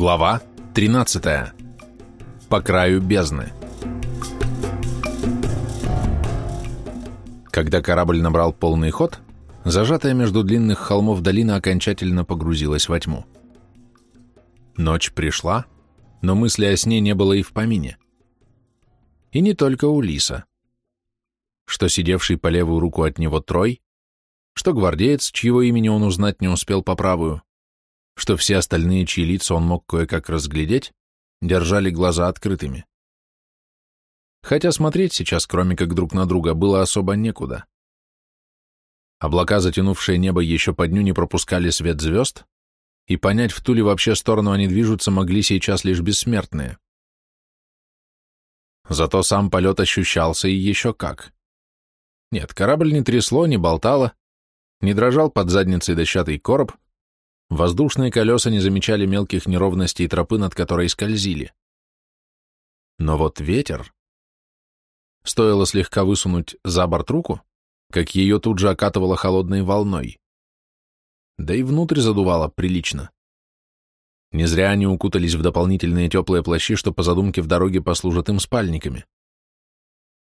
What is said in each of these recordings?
Глава 13. По краю бездны. Когда корабль набрал полный ход, зажатая между длинных холмов долина окончательно погрузилась во тьму. Ночь пришла, но мысли о сне не было и в помине. И не только у Лиса. Что сидевший по левую руку от него Трой, что гвардеец, чьего имени он узнать не успел по правую, что все остальные, чьи лица он мог кое-как разглядеть, держали глаза открытыми. Хотя смотреть сейчас, кроме как друг на друга, было особо некуда. Облака, затянувшие небо еще по дню, не пропускали свет звезд, и понять, в ту ли вообще сторону они движутся, могли сейчас лишь бессмертные. Зато сам полет ощущался и еще как. Нет, корабль не трясло, не болтало, не дрожал под задницей дощатый короб, воздушные колеса не замечали мелких неровностей тропы, над которой скользили. Но вот ветер... Стоило слегка высунуть за борт руку, как ее тут же окатывало холодной волной. Да и внутрь задувало прилично. Не зря они укутались в дополнительные теплые плащи, что по задумке в дороге послужат им спальниками.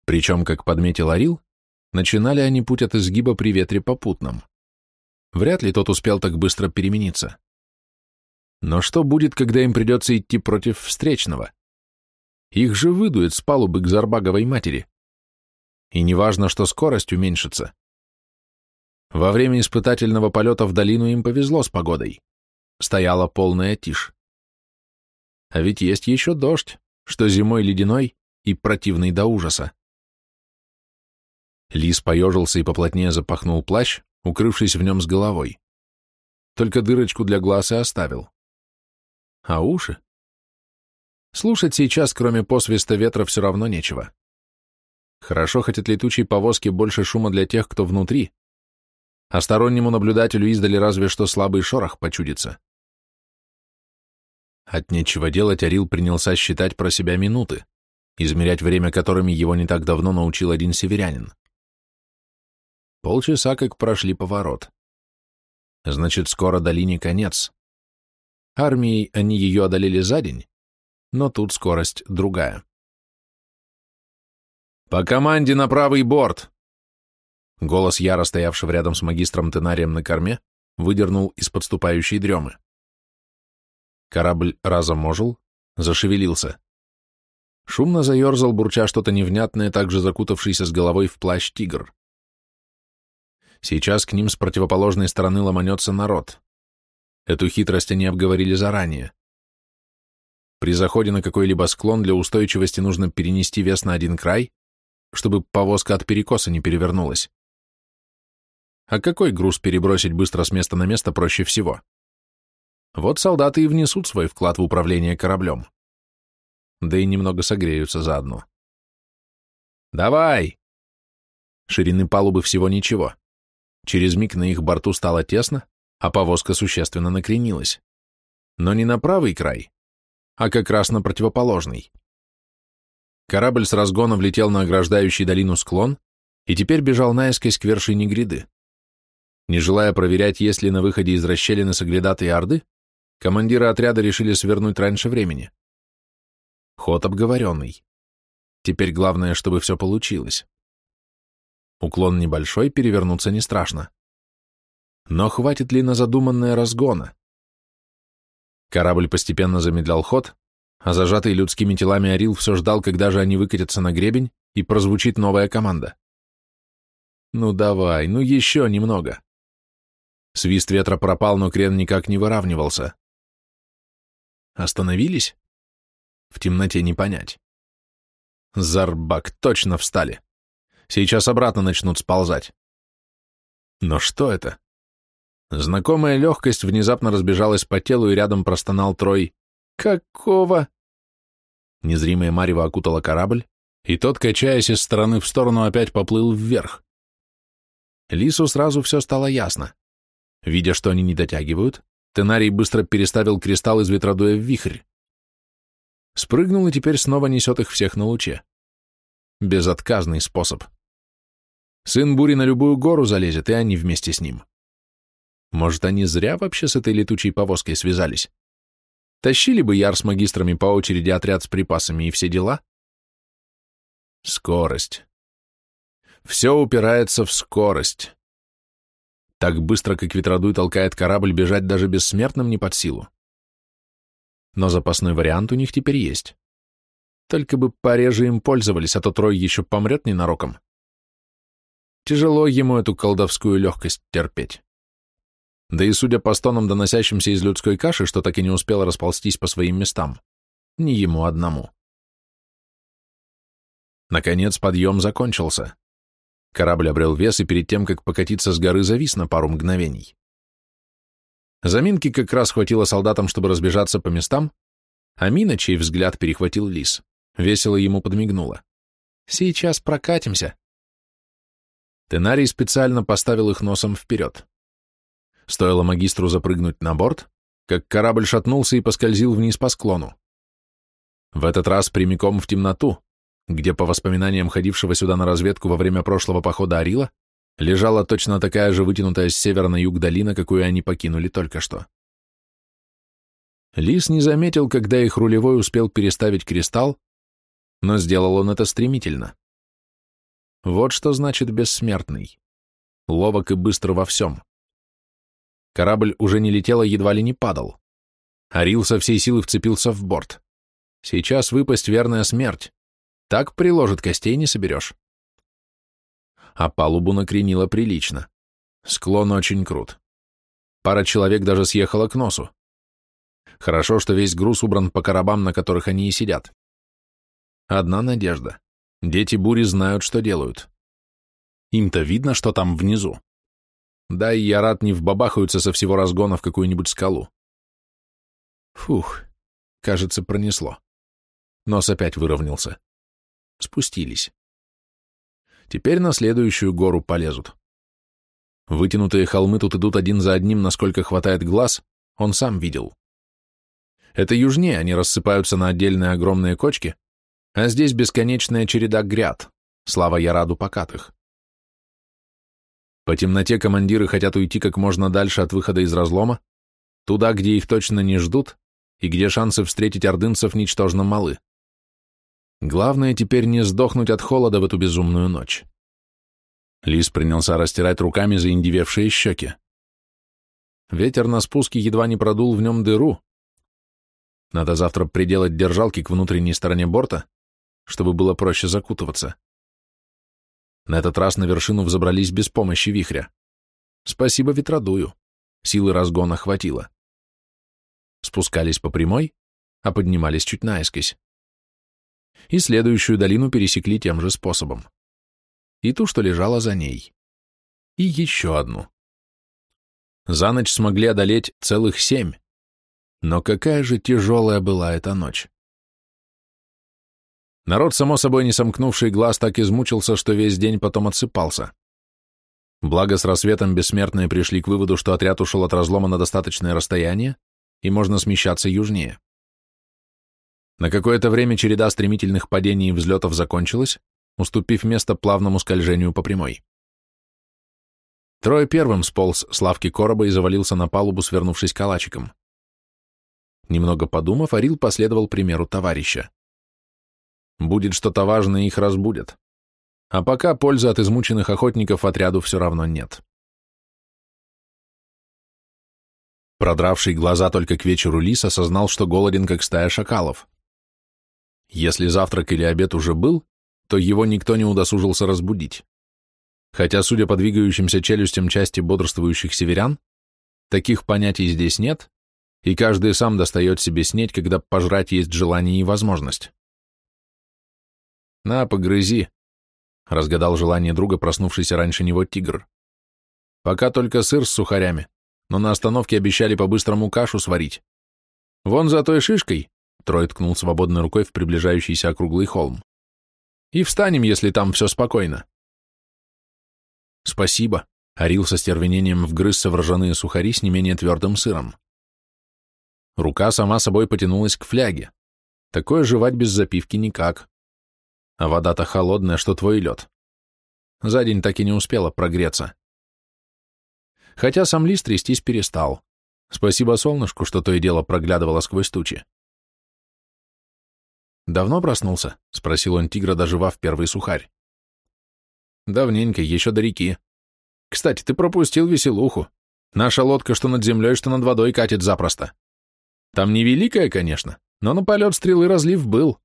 Причем, как подметил Арил, Начинали они путь от изгиба при ветре попутном. Вряд ли тот успел так быстро перемениться. Но что будет, когда им придется идти против встречного? Их же выдует с палубы к Зарбаговой матери. И неважно, что скорость уменьшится. Во время испытательного полета в долину им повезло с погодой. Стояла полная тишь. А ведь есть еще дождь, что зимой ледяной и противный до ужаса. Лис поежился и поплотнее запахнул плащ, укрывшись в нем с головой. Только дырочку для глаз и оставил. А уши? Слушать сейчас, кроме посвиста ветра, все равно нечего. Хорошо, хоть от летучей повозки больше шума для тех, кто внутри, а стороннему наблюдателю издали разве что слабый шорох почудится. От нечего делать Арил принялся считать про себя минуты, измерять время которыми его не так давно научил один северянин. Полчаса как прошли поворот. Значит, скоро долине конец. Армией они ее одолели за день, но тут скорость другая. «По команде на правый борт!» Голос Яра, стоявшего рядом с магистром Тенарием на корме, выдернул из подступающей дремы. Корабль разом ожил, зашевелился. Шумно заерзал, бурча что-то невнятное, также закутавшийся с головой в плащ тигр. Сейчас к ним с противоположной стороны ломанется народ. Эту хитрость они обговорили заранее. При заходе на какой-либо склон для устойчивости нужно перенести вес на один край, чтобы повозка от перекоса не перевернулась. А какой груз перебросить быстро с места на место проще всего? Вот солдаты и внесут свой вклад в управление кораблем. Да и немного согреются заодно. «Давай!» Ширины палубы всего ничего. Через миг на их борту стало тесно, а повозка существенно накренилась. Но не на правый край, а как раз на противоположный. Корабль с разгона влетел на ограждающий долину склон и теперь бежал наискось к вершине гряды. Не желая проверять, есть ли на выходе из расщелины соглядатые орды, командиры отряда решили свернуть раньше времени. Ход обговоренный. Теперь главное, чтобы все получилось. Уклон небольшой, перевернуться не страшно. Но хватит ли на задуманное разгона? Корабль постепенно замедлял ход, а зажатый людскими телами Орил все ждал, когда же они выкатятся на гребень, и прозвучит новая команда. Ну давай, ну еще немного. Свист ветра пропал, но крен никак не выравнивался. Остановились? В темноте не понять. Зарбак, точно встали. Сейчас обратно начнут сползать. Но что это? Знакомая легкость внезапно разбежалась по телу, и рядом простонал Трой. «Какого?» Незримая марево окутала корабль, и тот, качаясь из стороны в сторону, опять поплыл вверх. Лису сразу все стало ясно. Видя, что они не дотягивают, Тенарий быстро переставил кристалл из ветродуя в вихрь. Спрыгнул и теперь снова несет их всех на луче. Безотказный способ. Сын Бури на любую гору залезет, и они вместе с ним. Может, они зря вообще с этой летучей повозкой связались? Тащили бы Яр с магистрами по очереди отряд с припасами и все дела. Скорость. Все упирается в скорость. Так быстро, как ветродуй толкает корабль, бежать даже бессмертным не под силу. Но запасной вариант у них теперь есть. Только бы пореже им пользовались, а то Трой еще помрет ненароком. Тяжело ему эту колдовскую легкость терпеть. Да и судя по стонам, доносящимся из людской каши, что так и не успел расползтись по своим местам, не ему одному. Наконец подъем закончился. Корабль обрел вес и перед тем, как покатиться с горы, завис на пару мгновений. Заминки как раз хватило солдатам, чтобы разбежаться по местам, а Мина, чей взгляд перехватил лис, весело ему подмигнула. «Сейчас прокатимся». Тенарий специально поставил их носом вперед. Стоило магистру запрыгнуть на борт, как корабль шатнулся и поскользил вниз по склону. В этот раз прямиком в темноту, где, по воспоминаниям ходившего сюда на разведку во время прошлого похода Арила, лежала точно такая же вытянутая с севера на юг долина, какую они покинули только что. Лис не заметил, когда их рулевой успел переставить кристалл, но сделал он это стремительно. Вот что значит бессмертный. Ловок и быстро во всем. Корабль уже не летел, а едва ли не падал. Арил со всей силы вцепился в борт. Сейчас выпасть верная смерть. Так приложит, костей не соберешь. А палубу накренило прилично. Склон очень крут. Пара человек даже съехала к носу. Хорошо, что весь груз убран по коробам, на которых они и сидят. Одна надежда. Дети бури знают, что делают. Им-то видно, что там внизу. Да, и я рад не вбабахаются со всего разгона в какую-нибудь скалу. Фух, кажется, пронесло. Нос опять выровнялся. Спустились. Теперь на следующую гору полезут. Вытянутые холмы тут идут один за одним, насколько хватает глаз, он сам видел. Это южнее, они рассыпаются на отдельные огромные кочки, а здесь бесконечная череда гряд, слава Яраду покатых. По темноте командиры хотят уйти как можно дальше от выхода из разлома, туда, где их точно не ждут и где шансы встретить ордынцев ничтожно малы. Главное теперь не сдохнуть от холода в эту безумную ночь. Лис принялся растирать руками заиндевевшие щеки. Ветер на спуске едва не продул в нем дыру. Надо завтра приделать держалки к внутренней стороне борта, чтобы было проще закутываться. На этот раз на вершину взобрались без помощи вихря. Спасибо ветродую. Силы разгона хватило. Спускались по прямой, а поднимались чуть наискось. И следующую долину пересекли тем же способом. И ту, что лежала за ней. И еще одну. За ночь смогли одолеть целых семь. Но какая же тяжелая была эта ночь. Народ, само собой, не сомкнувший глаз, так измучился, что весь день потом отсыпался. Благо, с рассветом бессмертные пришли к выводу, что отряд ушел от разлома на достаточное расстояние, и можно смещаться южнее. На какое-то время череда стремительных падений и взлетов закончилась, уступив место плавному скольжению по прямой. Трое первым сполз с лавки короба и завалился на палубу, свернувшись калачиком. Немного подумав, Арил последовал примеру товарища. Будет что-то важное, их разбудят. А пока пользы от измученных охотников отряду все равно нет. Продравший глаза только к вечеру лис осознал, что голоден, как стая шакалов. Если завтрак или обед уже был, то его никто не удосужился разбудить. Хотя, судя по двигающимся челюстям части бодрствующих северян, таких понятий здесь нет, и каждый сам достает себе снеть, когда пожрать есть желание и возможность. «На, погрызи», — разгадал желание друга, проснувшийся раньше него тигр. «Пока только сыр с сухарями, но на остановке обещали по-быстрому кашу сварить. Вон за той шишкой», — Трой ткнул свободной рукой в приближающийся округлый холм. «И встанем, если там все спокойно». «Спасибо», — Орил со стервенением вгрызся в ржаные сухари с не менее твердым сыром. Рука сама собой потянулась к фляге. Такое жевать без запивки никак а вода-то холодная, что твой лед. За день так и не успела прогреться. Хотя сам лист трястись перестал. Спасибо солнышку, что то и дело проглядывало сквозь тучи. «Давно проснулся?» — спросил он тигра, доживав первый сухарь. «Давненько, еще до реки. Кстати, ты пропустил веселуху. Наша лодка что над землей, что над водой катит запросто. Там не великая, конечно, но на полет стрелы разлив был.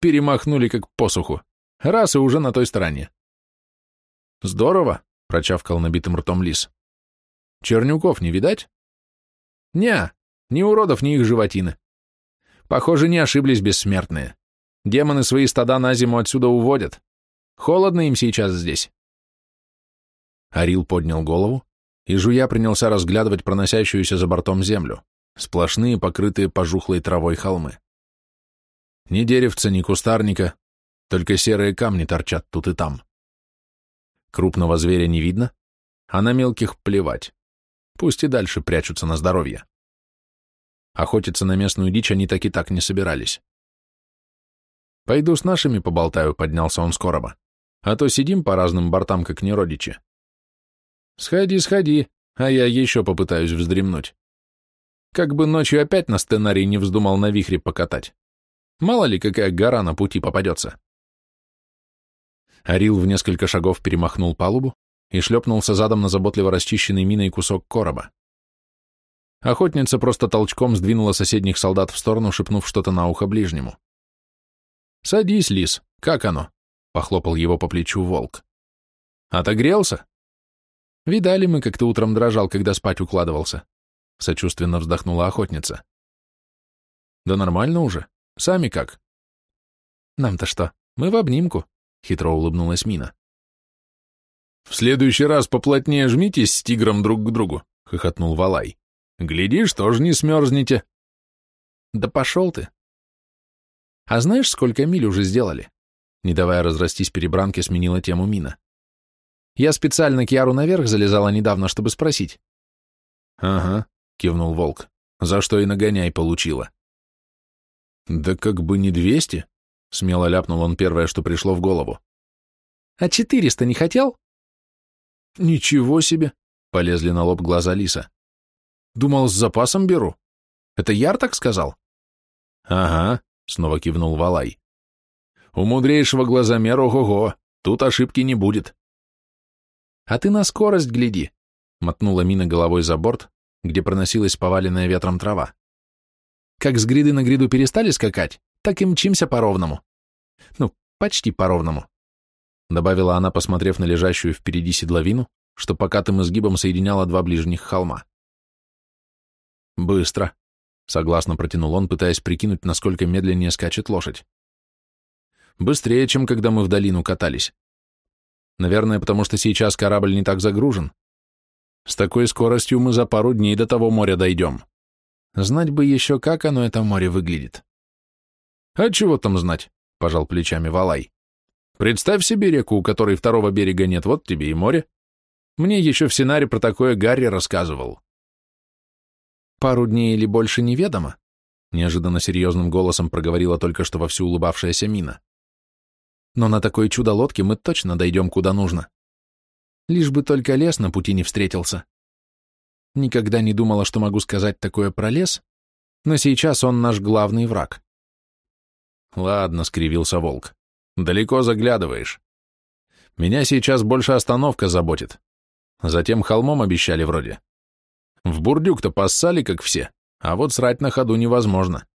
Перемахнули как посуху. Раз и уже на той стороне». «Здорово», — прочавкал набитым ртом лис. «Чернюков не видать?» «Не, ни уродов, ни их животины. Похоже, не ошиблись бессмертные. Демоны свои стада на зиму отсюда уводят. Холодно им сейчас здесь. Арил поднял голову, и жуя принялся разглядывать проносящуюся за бортом землю, сплошные, покрытые пожухлой травой холмы. Ни деревца, ни кустарника, только серые камни торчат тут и там. Крупного зверя не видно, а на мелких плевать. Пусть и дальше прячутся на здоровье. Охотиться на местную дичь они так и так не собирались. «Пойду с нашими поболтаю», — поднялся он с короба. «А то сидим по разным бортам, как неродичи». «Сходи, сходи, а я еще попытаюсь вздремнуть. Как бы ночью опять на сценарий не вздумал на вихре покатать. Мало ли, какая гора на пути попадется». Арил в несколько шагов перемахнул палубу и шлепнулся задом на заботливо расчищенный миной кусок короба. Охотница просто толчком сдвинула соседних солдат в сторону, шепнув что-то на ухо ближнему. «Садись, лис, как оно?» — похлопал его по плечу волк. «Отогрелся?» «Видали мы, как ты утром дрожал, когда спать укладывался?» — сочувственно вздохнула охотница. «Да нормально уже. Сами как?» «Нам-то что? Мы в обнимку», — хитро улыбнулась Мина. «В следующий раз поплотнее жмитесь с тигром друг к другу», — хохотнул Валай. «Глядишь, тоже не смерзнете». «Да пошел ты», а знаешь, сколько миль уже сделали? Не давая разрастись перебранке, сменила тему Мина. Я специально к Яру наверх залезала недавно, чтобы спросить. Ага, кивнул Волк. За что и нагоняй получила. Да как бы не двести, смело ляпнул он первое, что пришло в голову. А четыреста не хотел? Ничего себе, полезли на лоб глаза Лиса. Думал, с запасом беру. Это Яр так сказал? Ага, снова кивнул Валай. У мудрейшего глазомера ого-го, тут ошибки не будет. А ты на скорость гляди, мотнула Мина головой за борт, где проносилась поваленная ветром трава. Как с гриды на гриду перестали скакать, так и мчимся по-ровному. Ну, почти по-ровному. Добавила она, посмотрев на лежащую впереди седловину, что покатым изгибом соединяла два ближних холма. Быстро, Согласно протянул он, пытаясь прикинуть, насколько медленнее скачет лошадь. Быстрее, чем когда мы в долину катались. Наверное, потому что сейчас корабль не так загружен. С такой скоростью мы за пару дней до того моря дойдем. Знать бы еще, как оно, это море, выглядит. А чего там знать? Пожал плечами Валай. Представь себе реку, у которой второго берега нет, вот тебе и море. Мне еще в сценарии про такое Гарри рассказывал. Пару дней или больше неведомо, неожиданно серьезным голосом проговорила только что вовсю улыбавшаяся Мина. Но на такой чудо-лодке мы точно дойдем куда нужно. Лишь бы только лес на пути не встретился. Никогда не думала, что могу сказать такое про лес, но сейчас он наш главный враг. Ладно, скривился волк. Далеко заглядываешь. Меня сейчас больше остановка заботит. Затем холмом обещали вроде. В бурдюк-то поссали, как все, а вот срать на ходу невозможно.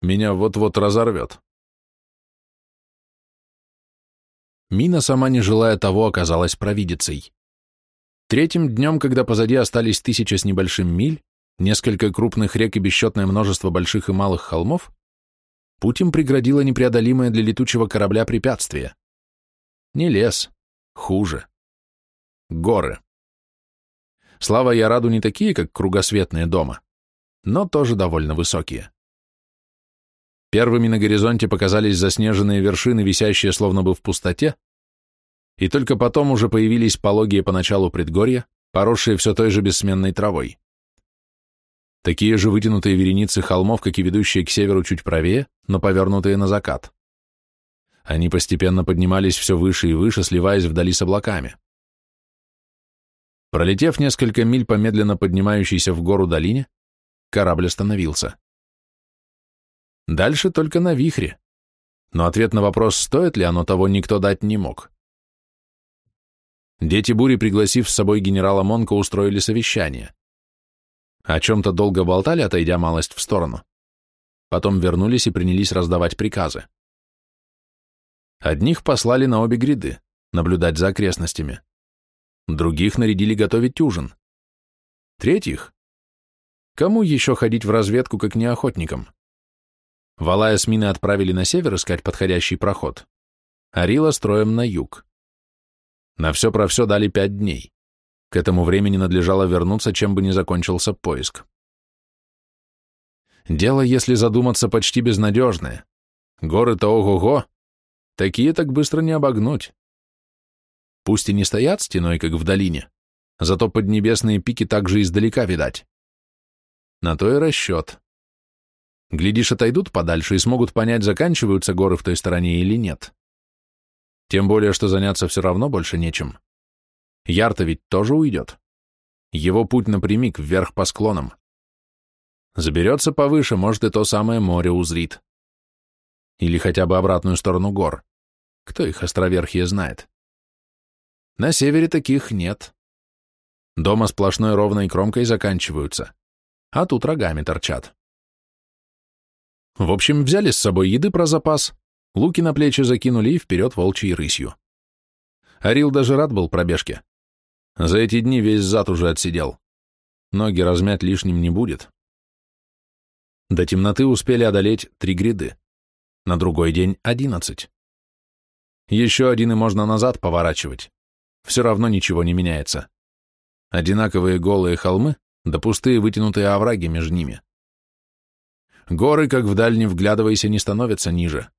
Меня вот-вот разорвет. Мина, сама не желая того, оказалась провидицей. Третьим днем, когда позади остались тысяча с небольшим миль, несколько крупных рек и бесчетное множество больших и малых холмов, путь им преградило непреодолимое для летучего корабля препятствие. Не лес, хуже. Горы. Слава и Араду не такие, как кругосветные дома, но тоже довольно высокие. Первыми на горизонте показались заснеженные вершины, висящие словно бы в пустоте, и только потом уже появились пологие поначалу предгорья, поросшие все той же бессменной травой. Такие же вытянутые вереницы холмов, как и ведущие к северу чуть правее, но повернутые на закат. Они постепенно поднимались все выше и выше, сливаясь вдали с облаками. Пролетев несколько миль по медленно поднимающейся в гору долине, корабль остановился. Дальше только на вихре, но ответ на вопрос, стоит ли оно того, никто дать не мог. Дети бури, пригласив с собой генерала Монка, устроили совещание. О чем-то долго болтали, отойдя малость в сторону. Потом вернулись и принялись раздавать приказы. Одних послали на обе гряды, наблюдать за окрестностями. Других нарядили готовить ужин. Третьих? Кому еще ходить в разведку, как не охотникам? Валая с мины отправили на север искать подходящий проход, а Рила строем на юг. На все про все дали пять дней. К этому времени надлежало вернуться, чем бы ни закончился поиск. Дело, если задуматься, почти безнадежное. Горы-то ого-го, такие так быстро не обогнуть. Пусть и не стоят стеной, как в долине, зато поднебесные пики также издалека видать. На то и расчет. Глядишь, отойдут подальше и смогут понять, заканчиваются горы в той стороне или нет. Тем более, что заняться все равно больше нечем. Ярта ведь тоже уйдет. Его путь напрямик вверх по склонам. Заберется повыше, может, и то самое море узрит. Или хотя бы обратную сторону гор. Кто их островерхие знает? На севере таких нет. Дома сплошной ровной кромкой заканчиваются, а тут рогами торчат. В общем, взяли с собой еды про запас, луки на плечи закинули и вперед волчьей рысью. Арил даже рад был пробежке. За эти дни весь зад уже отсидел. Ноги размять лишним не будет. До темноты успели одолеть три гряды. На другой день — одиннадцать. Еще один и можно назад поворачивать. Все равно ничего не меняется. Одинаковые голые холмы, да пустые вытянутые овраги между ними. Горы, как вдаль не вглядывайся, не становятся ниже.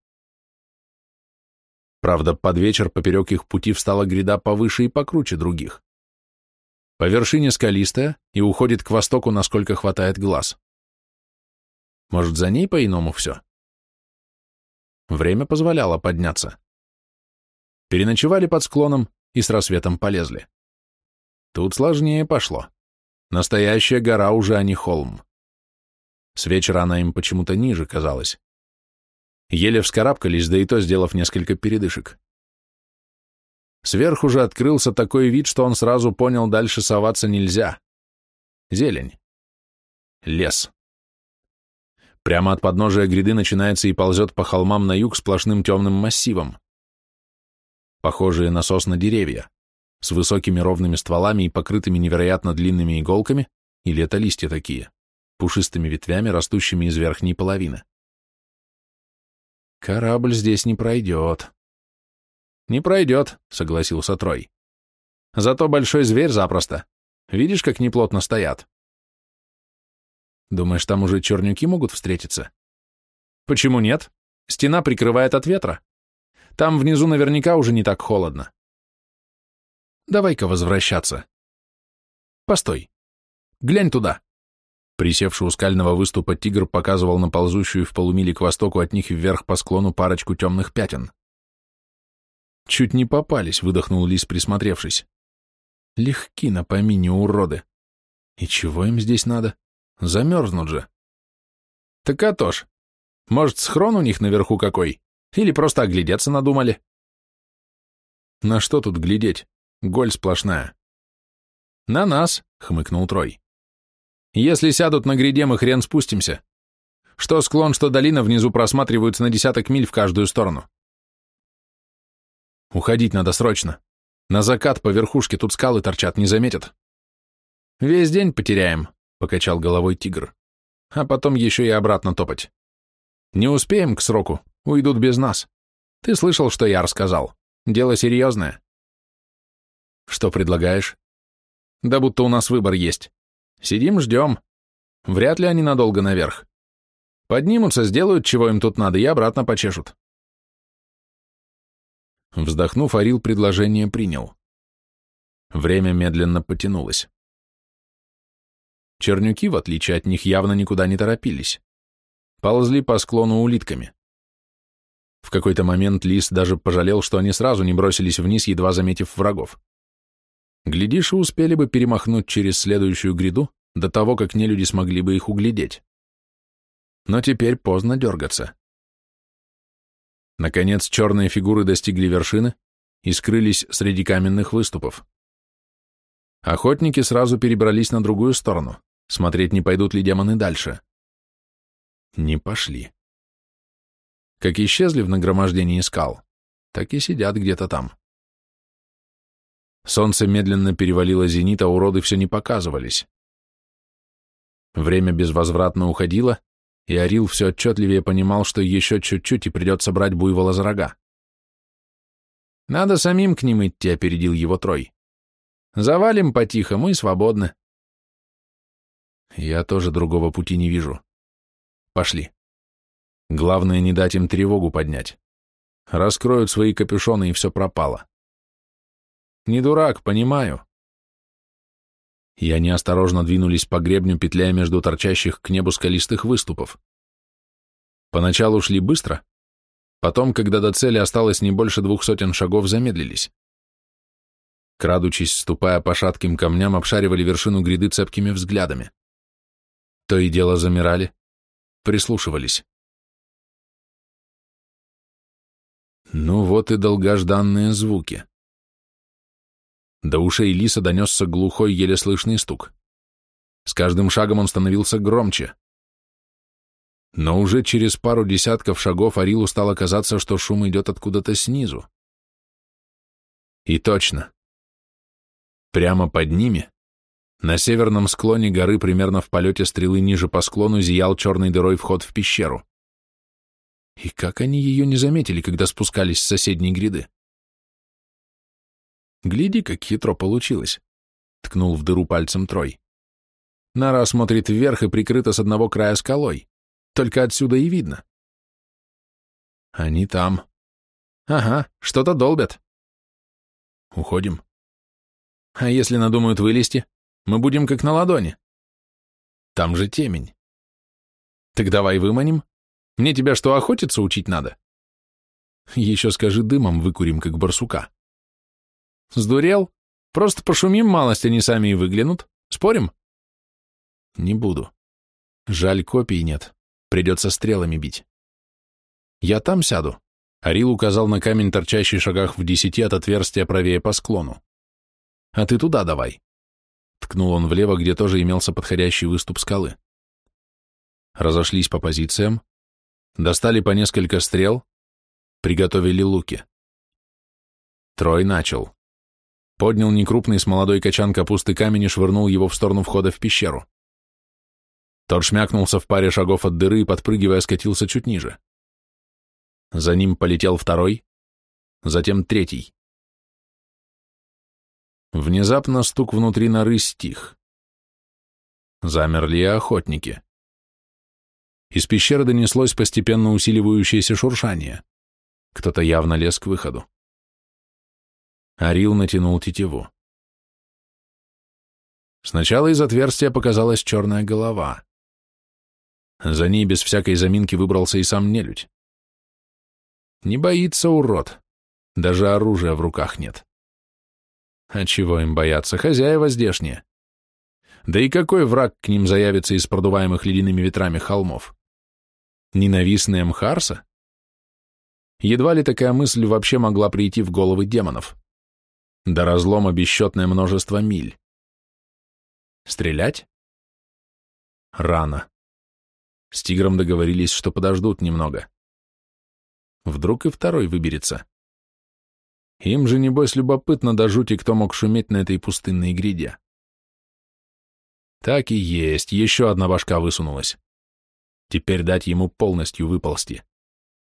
Правда, под вечер поперек их пути встала гряда повыше и покруче других. По вершине скалистая и уходит к востоку, насколько хватает глаз. Может, за ней по-иному все? Время позволяло подняться. Переночевали под склоном и с рассветом полезли. Тут сложнее пошло. Настоящая гора уже, а не холм. С вечера она им почему-то ниже казалась. Еле вскарабкались, да и то сделав несколько передышек. Сверху же открылся такой вид, что он сразу понял, дальше соваться нельзя. Зелень. Лес. Прямо от подножия гряды начинается и ползет по холмам на юг сплошным темным массивом. Похожие на сосны деревья, с высокими ровными стволами и покрытыми невероятно длинными иголками, или это листья такие пушистыми ветвями, растущими из верхней половины. Корабль здесь не пройдет. Не пройдет, согласился Трой. Зато большой зверь запросто. Видишь, как неплотно стоят? Думаешь, там уже чернюки могут встретиться? Почему нет? Стена прикрывает от ветра. Там внизу наверняка уже не так холодно. Давай-ка возвращаться. Постой. Глянь туда. Присевший у скального выступа тигр показывал на ползущую в полумиле к востоку от них вверх по склону парочку темных пятен. «Чуть не попались», — выдохнул лис, присмотревшись. «Легки на помине, уроды. И чего им здесь надо? Замерзнут же». «Так а то ж. Может, схрон у них наверху какой? Или просто оглядеться надумали?» «На что тут глядеть? Голь сплошная». «На нас», — хмыкнул Трой. Если сядут на гряде, мы хрен спустимся. Что склон, что долина внизу просматриваются на десяток миль в каждую сторону. Уходить надо срочно. На закат по верхушке тут скалы торчат, не заметят. Весь день потеряем, покачал головой тигр. А потом еще и обратно топать. Не успеем к сроку, уйдут без нас. Ты слышал, что я рассказал? Дело серьезное. Что предлагаешь? Да будто у нас выбор есть. Сидим, ждем. Вряд ли они надолго наверх. Поднимутся, сделают, чего им тут надо, и обратно почешут. Вздохнув, Арил предложение принял. Время медленно потянулось. Чернюки, в отличие от них, явно никуда не торопились. Ползли по склону улитками. В какой-то момент Лис даже пожалел, что они сразу не бросились вниз, едва заметив врагов. Глядишь, и успели бы перемахнуть через следующую гряду, до того, как нелюди смогли бы их углядеть. Но теперь поздно дергаться. Наконец черные фигуры достигли вершины и скрылись среди каменных выступов. Охотники сразу перебрались на другую сторону, смотреть, не пойдут ли демоны дальше. Не пошли. Как исчезли в нагромождении скал, так и сидят где-то там. Солнце медленно перевалило зенит, а уроды все не показывались. Время безвозвратно уходило, и Орил все отчетливее понимал, что еще чуть-чуть и придется брать буйвола за рога. «Надо самим к ним идти», — опередил его Трой. «Завалим по-тихому и свободно». «Я тоже другого пути не вижу. Пошли. Главное, не дать им тревогу поднять. Раскроют свои капюшоны, и все пропало». «Не дурак, понимаю», и они осторожно двинулись по гребню, петляя между торчащих к небу скалистых выступов. Поначалу шли быстро, потом, когда до цели осталось не больше двух сотен шагов, замедлились. Крадучись, ступая по шатким камням, обшаривали вершину гряды цепкими взглядами. То и дело замирали, прислушивались. Ну вот и долгожданные звуки. До ушей лиса донесся глухой, еле слышный стук. С каждым шагом он становился громче. Но уже через пару десятков шагов Арилу стало казаться, что шум идет откуда-то снизу. И точно. Прямо под ними, на северном склоне горы, примерно в полете стрелы ниже по склону, зиял черной дырой вход в пещеру. И как они ее не заметили, когда спускались с соседней гряды? Гляди, как хитро получилось. Ткнул в дыру пальцем Трой. Нора смотрит вверх и прикрыта с одного края скалой. Только отсюда и видно. Они там. Ага, что-то долбят. Уходим. А если надумают вылезти, мы будем как на ладони. Там же темень. Так давай выманим. Мне тебя что, охотиться учить надо? Еще скажи, дымом выкурим, как барсука. Сдурел? Просто пошумим малость, они сами и выглянут. Спорим? Не буду. Жаль, копий нет. Придется стрелами бить. Я там сяду. Арил указал на камень, торчащий в шагах в десяти от отверстия правее по склону. А ты туда давай. Ткнул он влево, где тоже имелся подходящий выступ скалы. Разошлись по позициям, достали по несколько стрел, приготовили луки. Трой начал поднял некрупный с молодой качан капусты камень и швырнул его в сторону входа в пещеру. Тот шмякнулся в паре шагов от дыры и, подпрыгивая, скатился чуть ниже. За ним полетел второй, затем третий. Внезапно стук внутри норы стих. Замерли охотники. Из пещеры донеслось постепенно усиливающееся шуршание. Кто-то явно лез к выходу. Арил натянул тетиву. Сначала из отверстия показалась черная голова. За ней без всякой заминки выбрался и сам нелюдь. Не боится урод. Даже оружия в руках нет. А чего им бояться? Хозяева здешние. Да и какой враг к ним заявится из продуваемых ледяными ветрами холмов? Ненавистные Мхарса? Едва ли такая мысль вообще могла прийти в головы демонов. До разлома бесчетное множество миль. Стрелять? Рано. С тигром договорились, что подождут немного. Вдруг и второй выберется. Им же, небось, любопытно до жути, кто мог шуметь на этой пустынной гряде. Так и есть, еще одна башка высунулась. Теперь дать ему полностью выползти.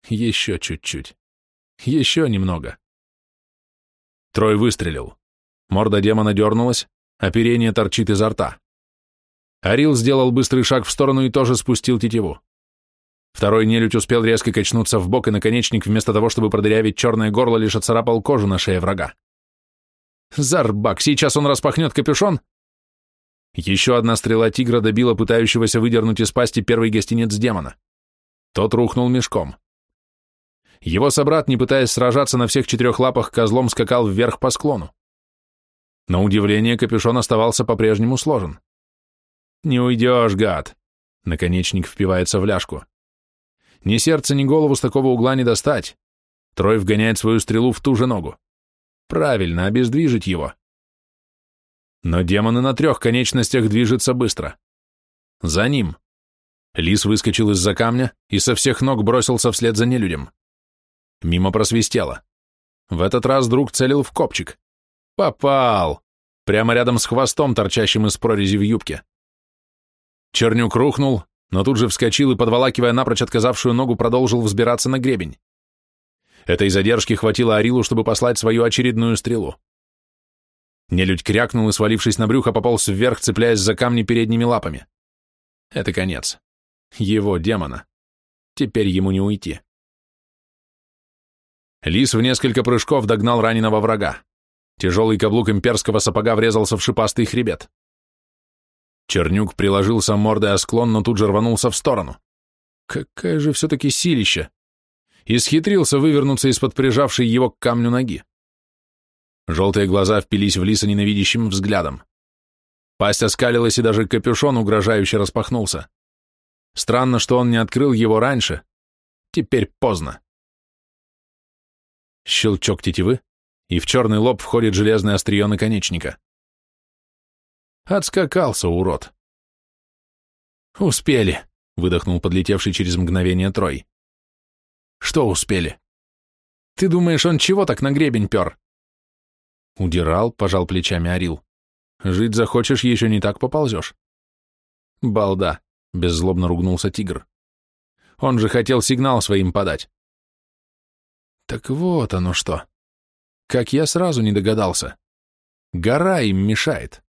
Еще чуть-чуть. Еще немного. Трой выстрелил. Морда демона дернулась, оперение торчит изо рта. Арил сделал быстрый шаг в сторону и тоже спустил тетиву. Второй нелюдь успел резко качнуться в бок, и наконечник, вместо того, чтобы продырявить черное горло, лишь оцарапал кожу на шее врага. Зарбак, сейчас он распахнет капюшон. Еще одна стрела тигра добила пытающегося выдернуть из пасти первый гостинец демона. Тот рухнул мешком. Его собрат, не пытаясь сражаться на всех четырех лапах, козлом скакал вверх по склону. На удивление, капюшон оставался по-прежнему сложен. Не уйдешь, гад. Наконечник впивается в ляжку. Ни сердце, ни голову с такого угла не достать. Трой вгоняет свою стрелу в ту же ногу. Правильно, обездвижить его. Но демон и на трех конечностях движется быстро. За ним. Лис выскочил из-за камня и со всех ног бросился вслед за нелюдем. Мимо просвистело. В этот раз друг целил в копчик. Попал! Прямо рядом с хвостом, торчащим из прорези в юбке. Чернюк рухнул, но тут же вскочил и, подволакивая напрочь отказавшую ногу, продолжил взбираться на гребень. Этой задержки хватило Арилу, чтобы послать свою очередную стрелу. Нелюдь крякнул и, свалившись на брюхо, пополз вверх, цепляясь за камни передними лапами. Это конец. Его демона. Теперь ему не уйти. Лис в несколько прыжков догнал раненого врага. Тяжелый каблук имперского сапога врезался в шипастый хребет. Чернюк приложился мордой о склон, но тут же рванулся в сторону. Какая же все-таки силища! Исхитрился вывернуться из-под прижавшей его к камню ноги. Желтые глаза впились в лиса ненавидящим взглядом. Пасть оскалилась, и даже капюшон угрожающе распахнулся. Странно, что он не открыл его раньше. Теперь поздно. Щелчок тетивы, и в черный лоб входит железное острие наконечника. Отскакался, урод. «Успели», — выдохнул подлетевший через мгновение Трой. «Что успели? Ты думаешь, он чего так на гребень пер?» Удирал, пожал плечами Орил. «Жить захочешь, еще не так поползешь». «Балда», — беззлобно ругнулся тигр. «Он же хотел сигнал своим подать». «Так вот оно что. Как я сразу не догадался. Гора им мешает».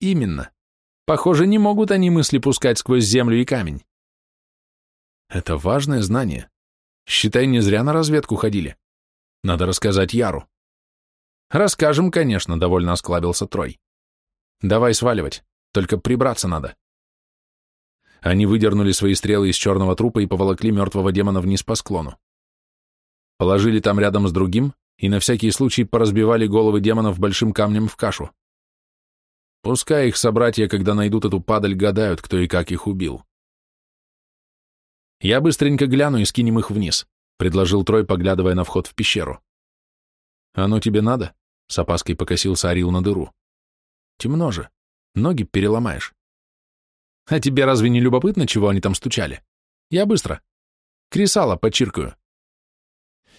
Именно. Похоже, не могут они мысли пускать сквозь землю и камень. Это важное знание. Считай, не зря на разведку ходили. Надо рассказать Яру. Расскажем, конечно, довольно осклабился Трой. Давай сваливать, только прибраться надо. Они выдернули свои стрелы из черного трупа и поволокли мертвого демона вниз по склону. Положили там рядом с другим и на всякий случай поразбивали головы демонов большим камнем в кашу. Пускай их собратья, когда найдут эту падаль, гадают, кто и как их убил. Я быстренько гляну и скинем их вниз, предложил Трой, поглядывая на вход в пещеру. Оно тебе надо? С опаской покосился Арил на дыру. Темно же, ноги переломаешь. А тебе разве не любопытно, чего они там стучали? Я быстро. Кресало почиркаю.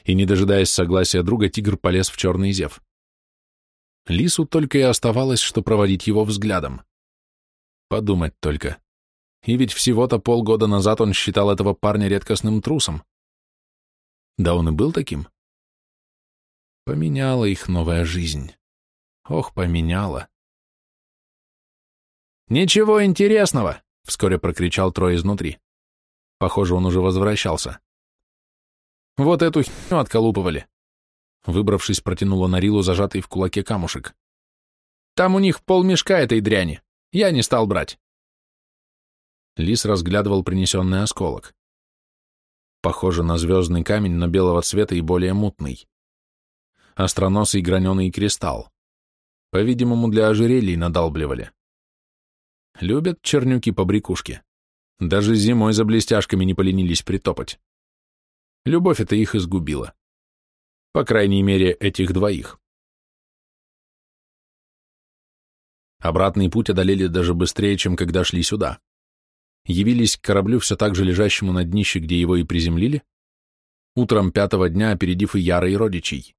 И, не дожидаясь согласия друга, тигр полез в черный зев. Лису только и оставалось, что проводить его взглядом. Подумать только. И ведь всего-то полгода назад он считал этого парня редкостным трусом. Да он и был таким. Поменяла их новая жизнь. Ох, поменяла. «Ничего интересного!» — вскоре прокричал Трой изнутри. Похоже, он уже возвращался. «Вот эту херню отколупывали. Выбравшись, протянула Нарилу зажатый в кулаке камушек. «Там у них полмешка этой дряни. Я не стал брать». Лис разглядывал принесенный осколок. Похоже на звездный камень, но белого цвета и более мутный. Остроносый граненый кристалл. По-видимому, для ожерелий надалбливали. Любят чернюки побрякушки. Даже зимой за блестяшками не поленились притопать. Любовь это их изгубила. По крайней мере, этих двоих. Обратный путь одолели даже быстрее, чем когда шли сюда. Явились к кораблю, все так же лежащему на днище, где его и приземлили, утром пятого дня опередив и Яра, и родичей.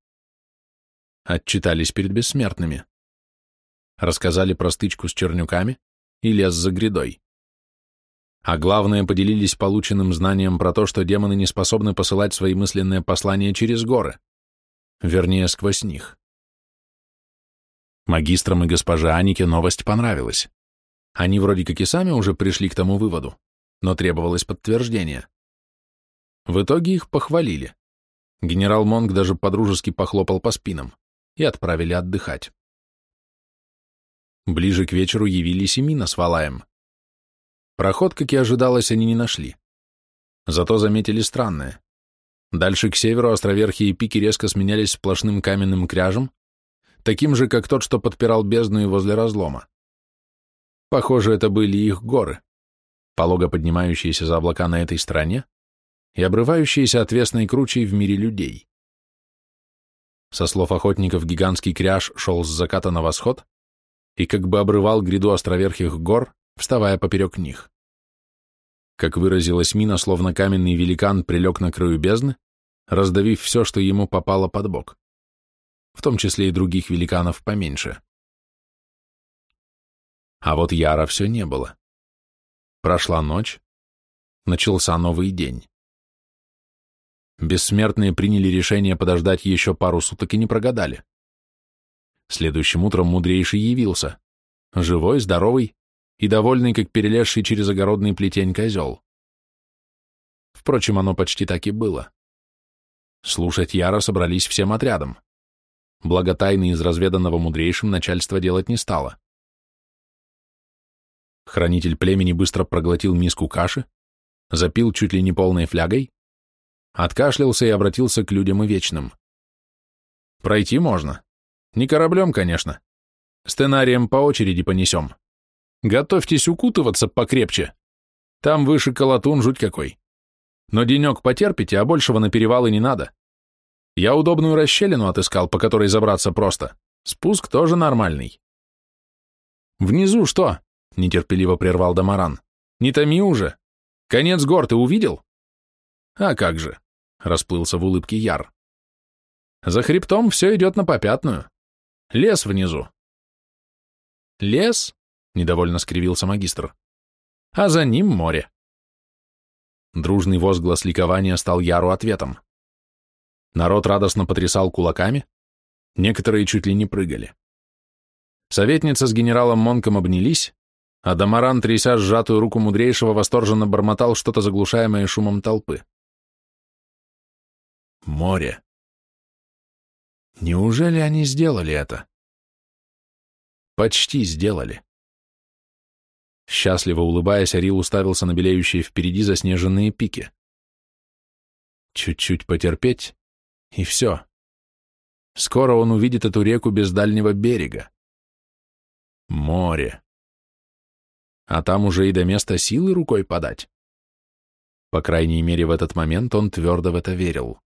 Отчитались перед бессмертными. Рассказали про стычку с чернюками и лес за грядой. А главное, поделились полученным знанием про то, что демоны не способны посылать свои мысленные послания через горы вернее, сквозь них. Магистрам и госпоже Анике новость понравилась. Они вроде как и сами уже пришли к тому выводу, но требовалось подтверждение. В итоге их похвалили. Генерал Монг даже подружески похлопал по спинам и отправили отдыхать. Ближе к вечеру явились и Мина с Валаем. Проход, как и ожидалось, они не нашли. Зато заметили странное. Дальше к северу островерхие пики резко сменялись сплошным каменным кряжем, таким же, как тот, что подпирал бездну и возле разлома. Похоже, это были их горы, полого поднимающиеся за облака на этой стороне и обрывающиеся отвесной кручей в мире людей. Со слов охотников, гигантский кряж шел с заката на восход и как бы обрывал гряду островерхих гор, вставая поперек них. Как выразилась Мина, словно каменный великан прилег на краю бездны, раздавив все, что ему попало под бок, в том числе и других великанов поменьше. А вот Яра все не было. Прошла ночь, начался новый день. Бессмертные приняли решение подождать еще пару суток и не прогадали. Следующим утром мудрейший явился, живой, здоровый и довольный, как перелезший через огородный плетень козел. Впрочем, оно почти так и было. Слушать Яра собрались всем отрядом. Благо тайны из разведанного мудрейшим начальство делать не стало. Хранитель племени быстро проглотил миску каши, запил чуть ли не полной флягой, откашлялся и обратился к людям и вечным. «Пройти можно. Не кораблем, конечно. Стенарием по очереди понесем. Готовьтесь укутываться покрепче. Там выше колотун жуть какой. Но денек потерпите, а большего на перевалы не надо. Я удобную расщелину отыскал, по которой забраться просто. Спуск тоже нормальный. Внизу что? — нетерпеливо прервал Дамаран. «Не томи уже! Конец гор ты увидел?» «А как же!» — расплылся в улыбке Яр. «За хребтом все идет на попятную. Лес внизу». «Лес?» — недовольно скривился магистр. «А за ним море». Дружный возглас ликования стал Яру ответом. Народ радостно потрясал кулаками, некоторые чуть ли не прыгали. Советница с генералом Монком обнялись, а Дамаран, тряся сжатую руку мудрейшего, восторженно бормотал что-то заглушаемое шумом толпы. Море. Неужели они сделали это? Почти сделали. Счастливо улыбаясь, Арил уставился на белеющие впереди заснеженные пики. Чуть-чуть потерпеть, и все. Скоро он увидит эту реку без дальнего берега. Море а там уже и до места силы рукой подать. По крайней мере, в этот момент он твердо в это верил.